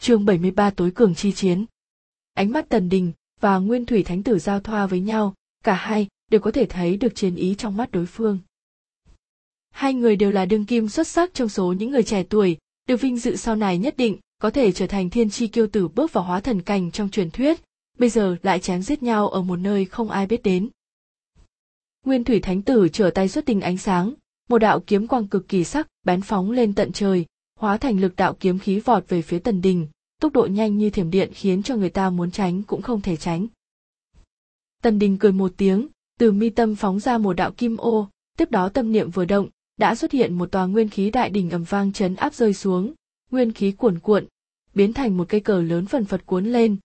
chương 73 tối cường chi chiến. Ánh mắt Tần Đình và Nguyên Thủy Thánh Tử giao thoa với nhau, cả hai đều có thể thấy được chiến ý trong mắt đối phương. Hai người đều là đương kim xuất sắc trong số những người trẻ tuổi, được vinh dự sau này nhất định có thể trở thành thiên chi kiêu tử bước vào hóa thần cảnh trong truyền thuyết, bây giờ lại chém giết nhau ở một nơi không ai biết đến. Nguyên Thủy Thánh Tử trở tay xuất tình ánh sáng, một đạo kiếm quang cực kỳ sắc bén phóng lên tận trời, hóa thành lực đạo kiếm khí vọt về phía tần đình, tốc độ nhanh như thiểm điện khiến cho người ta muốn tránh cũng không thể tránh. Tần đình cười một tiếng, từ mi tâm phóng ra một đạo kim ô, tiếp đó tâm niệm vừa động, đã xuất hiện một tòa nguyên khí đại đỉnh ầm vang chấn áp rơi xuống, nguyên khí cuồn cuộn, biến thành một cây cờ lớn phần phật cuốn lên,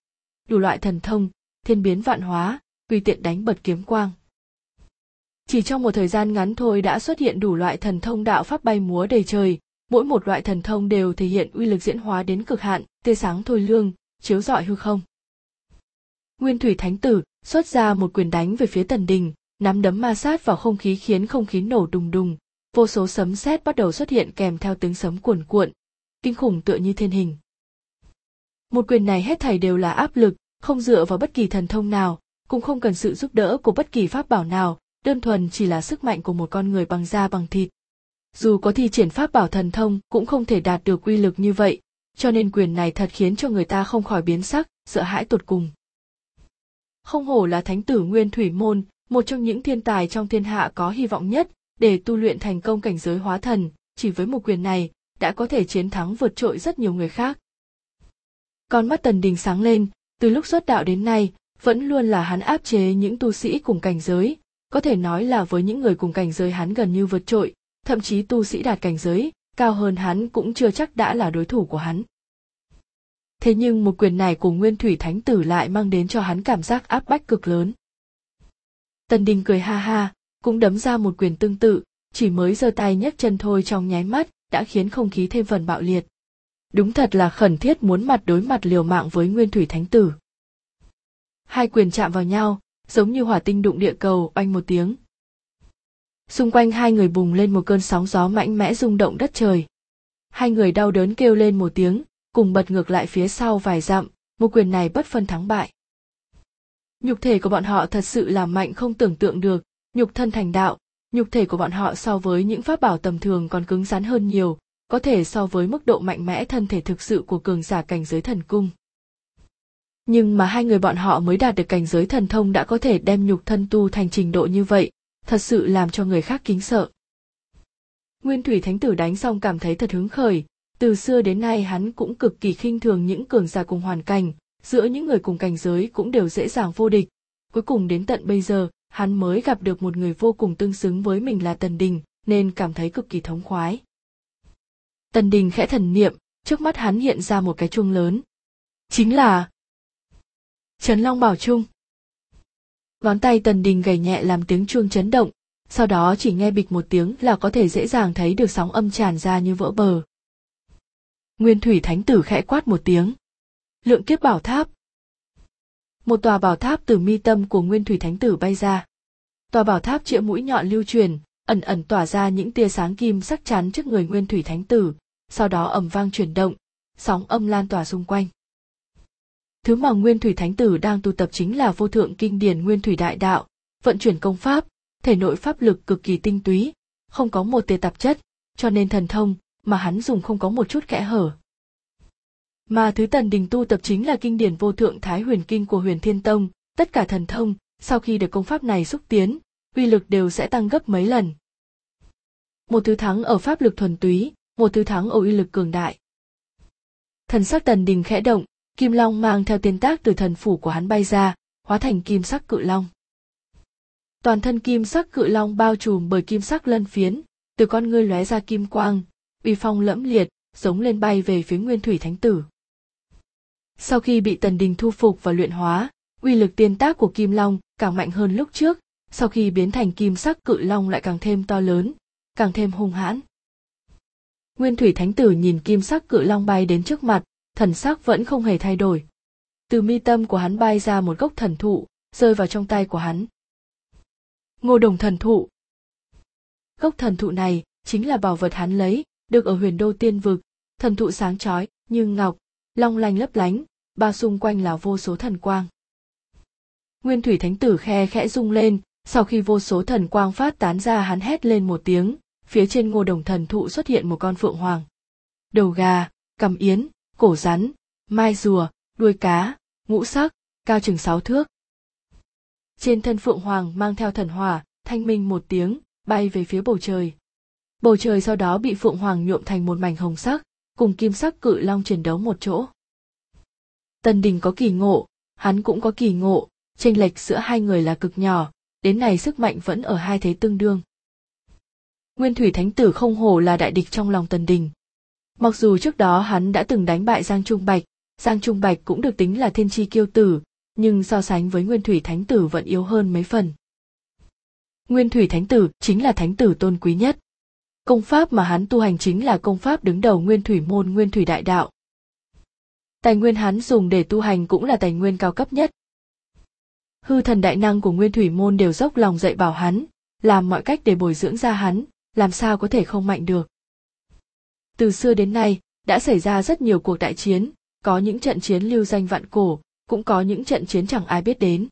đủ loại thần thông, thiên biến vạn hóa, tùy tiện đánh bật kiếm quang. Chỉ trong một thời gian ngắn thôi đã xuất hiện đủ loại thần thông đạo pháp bay múa đầy trời, mỗi một loại thần thông đều thể hiện uy lực diễn hóa đến cực hạn, tia sáng thôi lương, chiếu rọi hư không. Nguyên Thủy Thánh Tử xuất ra một quyền đánh về phía Tần Đình, nắm đấm ma sát vào không khí khiến không khí nổ đùng đùng, vô số sấm sét bắt đầu xuất hiện kèm theo tiếng sấm cuồn cuộn, kinh khủng tựa như thiên hình. Một quyền này hết thảy đều là áp lực, không dựa vào bất kỳ thần thông nào, cũng không cần sự giúp đỡ của bất kỳ pháp bảo nào, đơn thuần chỉ là sức mạnh của một con người bằng da bằng thịt. Dù có thi triển pháp bảo thần thông cũng không thể đạt được uy lực như vậy, cho nên quyền này thật khiến cho người ta không khỏi biến sắc, sợ hãi tột cùng. Không hổ là thánh tử Nguyên Thủy Môn, một trong những thiên tài trong thiên hạ có hy vọng nhất để tu luyện thành công cảnh giới hóa thần, chỉ với một quyền này, đã có thể chiến thắng vượt trội rất nhiều người khác. Con mắt Tần Đình sáng lên, từ lúc xuất đạo đến nay, vẫn luôn là hắn áp chế những tu sĩ cùng cảnh giới, có thể nói là với những người cùng cảnh giới hắn gần như vượt trội, thậm chí tu sĩ đạt cảnh giới, cao hơn hắn cũng chưa chắc đã là đối thủ của hắn. Thế nhưng một quyền này của Nguyên Thủy Thánh Tử lại mang đến cho hắn cảm giác áp bách cực lớn. Tần Đình cười ha ha, cũng đấm ra một quyền tương tự, chỉ mới giơ tay nhấc chân thôi trong nháy mắt, đã khiến không khí thêm phần bạo liệt. Đúng thật là khẩn thiết muốn mặt đối mặt liều mạng với Nguyên Thủy Thánh Tử. Hai quyền chạm vào nhau, giống như hỏa tinh đụng địa cầu oanh một tiếng. Xung quanh hai người bùng lên một cơn sóng gió mạnh mẽ rung động đất trời. Hai người đau đớn kêu lên một tiếng, cùng bật ngược lại phía sau vài dặm, một quyền này bất phân thắng bại. Nhục thể của bọn họ thật sự là mạnh không tưởng tượng được, nhục thân thành đạo, nhục thể của bọn họ so với những pháp bảo tầm thường còn cứng rắn hơn nhiều, có thể so với mức độ mạnh mẽ thân thể thực sự của cường giả cảnh giới thần cung. Nhưng mà hai người bọn họ mới đạt được cảnh giới thần thông đã có thể đem nhục thân tu thành trình độ như vậy, thật sự làm cho người khác kính sợ. Nguyên Thủy Thánh Tử đánh xong cảm thấy thật hứng khởi, từ xưa đến nay hắn cũng cực kỳ khinh thường những cường giả cùng hoàn cảnh, giữa những người cùng cảnh giới cũng đều dễ dàng vô địch. Cuối cùng đến tận bây giờ, hắn mới gặp được một người vô cùng tương xứng với mình là Tần Đình, nên cảm thấy cực kỳ thống khoái. Tần Đình khẽ thần niệm, trước mắt hắn hiện ra một cái chuông lớn. Chính là Trấn Long Bảo Trung. Ngón tay Tần Đình gảy nhẹ làm tiếng chuông chấn động, sau đó chỉ nghe bịch một tiếng là có thể dễ dàng thấy được sóng âm tràn ra như vỡ bờ. Nguyên Thủy Thánh Tử khẽ quát một tiếng. Lượng kiếp bảo tháp. Một tòa bảo tháp từ mi tâm của Nguyên Thủy Thánh Tử bay ra. Tòa bảo tháp chĩa mũi nhọn lưu truyền, ẩn ẩn tỏa ra những tia sáng kim sắc chắn trước người Nguyên Thủy Thánh Tử, sau đó ầm vang chuyển động, sóng âm lan tỏa xung quanh. Thứ mà Nguyên Thủy Thánh Tử đang tu tập chính là vô thượng kinh điển Nguyên Thủy Đại Đạo, vận chuyển công pháp, thể nội pháp lực cực kỳ tinh túy, không có một tia tạp chất, cho nên thần thông mà hắn dùng không có một chút kẽ hở. Mà thứ tần đình tu tập chính là kinh điển vô thượng Thái Huyền Kinh của Huyền Thiên Tông, tất cả thần thông, sau khi được công pháp này xúc tiến, uy lực đều sẽ tăng gấp mấy lần. Một thứ thắng ở pháp lực thuần túy, một thứ thắng ở uy lực cường đại. Thần sắc tần đình khẽ động, kim long mang theo tiên tác từ thần phủ của hắn bay ra, hóa thành kim sắc cự long. Toàn thân kim sắc cự long bao trùm bởi kim sắc lân phiến, từ con ngươi lóe ra kim quang, uy phong lẫm liệt, giống lên bay về phía Nguyên Thủy Thánh Tử. Sau khi bị Tần Đình thu phục và luyện hóa, uy lực tiên tác của Kim Long càng mạnh hơn lúc trước, sau khi biến thành kim sắc cự long lại càng thêm to lớn, càng thêm hung hãn. Nguyên Thủy Thánh Tử nhìn kim sắc cự long bay đến trước mặt, thần sắc vẫn không hề thay đổi. Từ mi tâm của hắn bay ra một gốc thần thụ, rơi vào trong tay của hắn. Ngô đồng thần thụ. Gốc thần thụ này chính là bảo vật hắn lấy, được ở huyền đô tiên vực, thần thụ sáng chói, như ngọc, long lanh lấp lánh bao xung quanh là vô số thần quang nguyên thủy thánh tử khe khẽ rung lên sau khi vô số thần quang phát tán ra hắn hét lên một tiếng phía trên ngô đồng thần thụ xuất hiện một con phượng hoàng đầu gà cầm yến cổ rắn, mai rùa, đuôi cá, ngũ sắc, cao chừng sáu thước. Trên thân phượng hoàng mang theo thần hỏa, thanh minh một tiếng, bay về phía bầu trời. Bầu trời sau đó bị phượng hoàng nhuộm thành một mảnh hồng sắc, cùng kim sắc cự long chiến đấu một chỗ. Tần đình có kỳ ngộ, hắn cũng có kỳ ngộ, chênh lệch giữa hai người là cực nhỏ, đến này sức mạnh vẫn ở hai thế tương đương. Nguyên thủy thánh tử không hổ là đại địch trong lòng tần đình mặc dù trước đó hắn đã từng đánh bại giang trung bạch, giang trung bạch cũng được tính là thiên chi kiêu tử, nhưng so sánh với nguyên thủy thánh tử vẫn yếu hơn mấy phần. Nguyên thủy thánh tử chính là thánh tử tôn quý nhất. Công pháp mà hắn tu hành chính là công pháp đứng đầu nguyên thủy môn, nguyên thủy đại đạo. Tài nguyên hắn dùng để tu hành cũng là tài nguyên cao cấp nhất. Hư thần đại năng của nguyên thủy môn đều dốc lòng dạy bảo hắn, làm mọi cách để bồi dưỡng ra hắn, làm sao có thể không mạnh được từ xưa đến nay, đã xảy ra rất nhiều cuộc đại chiến, có những trận chiến lưu danh vạn cổ, cũng có những trận chiến chẳng ai biết đến.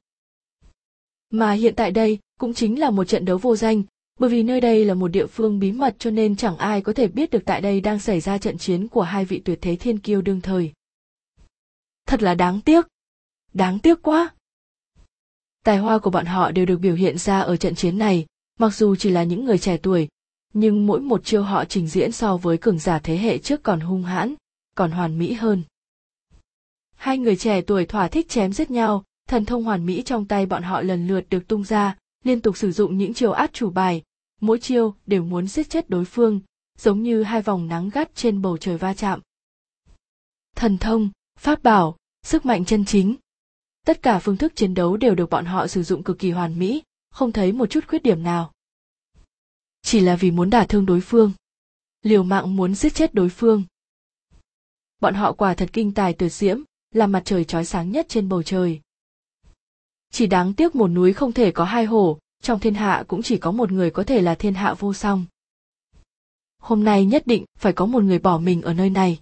Mà hiện tại đây, cũng chính là một trận đấu vô danh, bởi vì nơi đây là một địa phương bí mật cho nên chẳng ai có thể biết được tại đây đang xảy ra trận chiến của hai vị tuyệt thế thiên kiêu đương thời. Thật là đáng tiếc. Đáng tiếc quá. Tài hoa của bọn họ đều được biểu hiện ra ở trận chiến này, mặc dù chỉ là những người trẻ tuổi nhưng mỗi một chiêu họ trình diễn so với cường giả thế hệ trước còn hung hãn, còn hoàn mỹ hơn. Hai người trẻ tuổi thỏa thích chém giết nhau, thần thông hoàn mỹ trong tay bọn họ lần lượt được tung ra, liên tục sử dụng những chiêu át chủ bài. Mỗi chiêu đều muốn giết chết đối phương, giống như hai vòng nắng gắt trên bầu trời va chạm. Thần thông, pháp bảo, sức mạnh chân chính. Tất cả phương thức chiến đấu đều được bọn họ sử dụng cực kỳ hoàn mỹ, không thấy một chút khuyết điểm nào chỉ là vì muốn đả thương đối phương. Liều mạng muốn giết chết đối phương. Bọn họ quả thật kinh tài tuyệt diễm, là mặt trời chói sáng nhất trên bầu trời. Chỉ đáng tiếc một núi không thể có hai hổ trong thiên hạ cũng chỉ có một người có thể là thiên hạ vô song. Hôm nay nhất định phải có một người bỏ mình ở nơi này.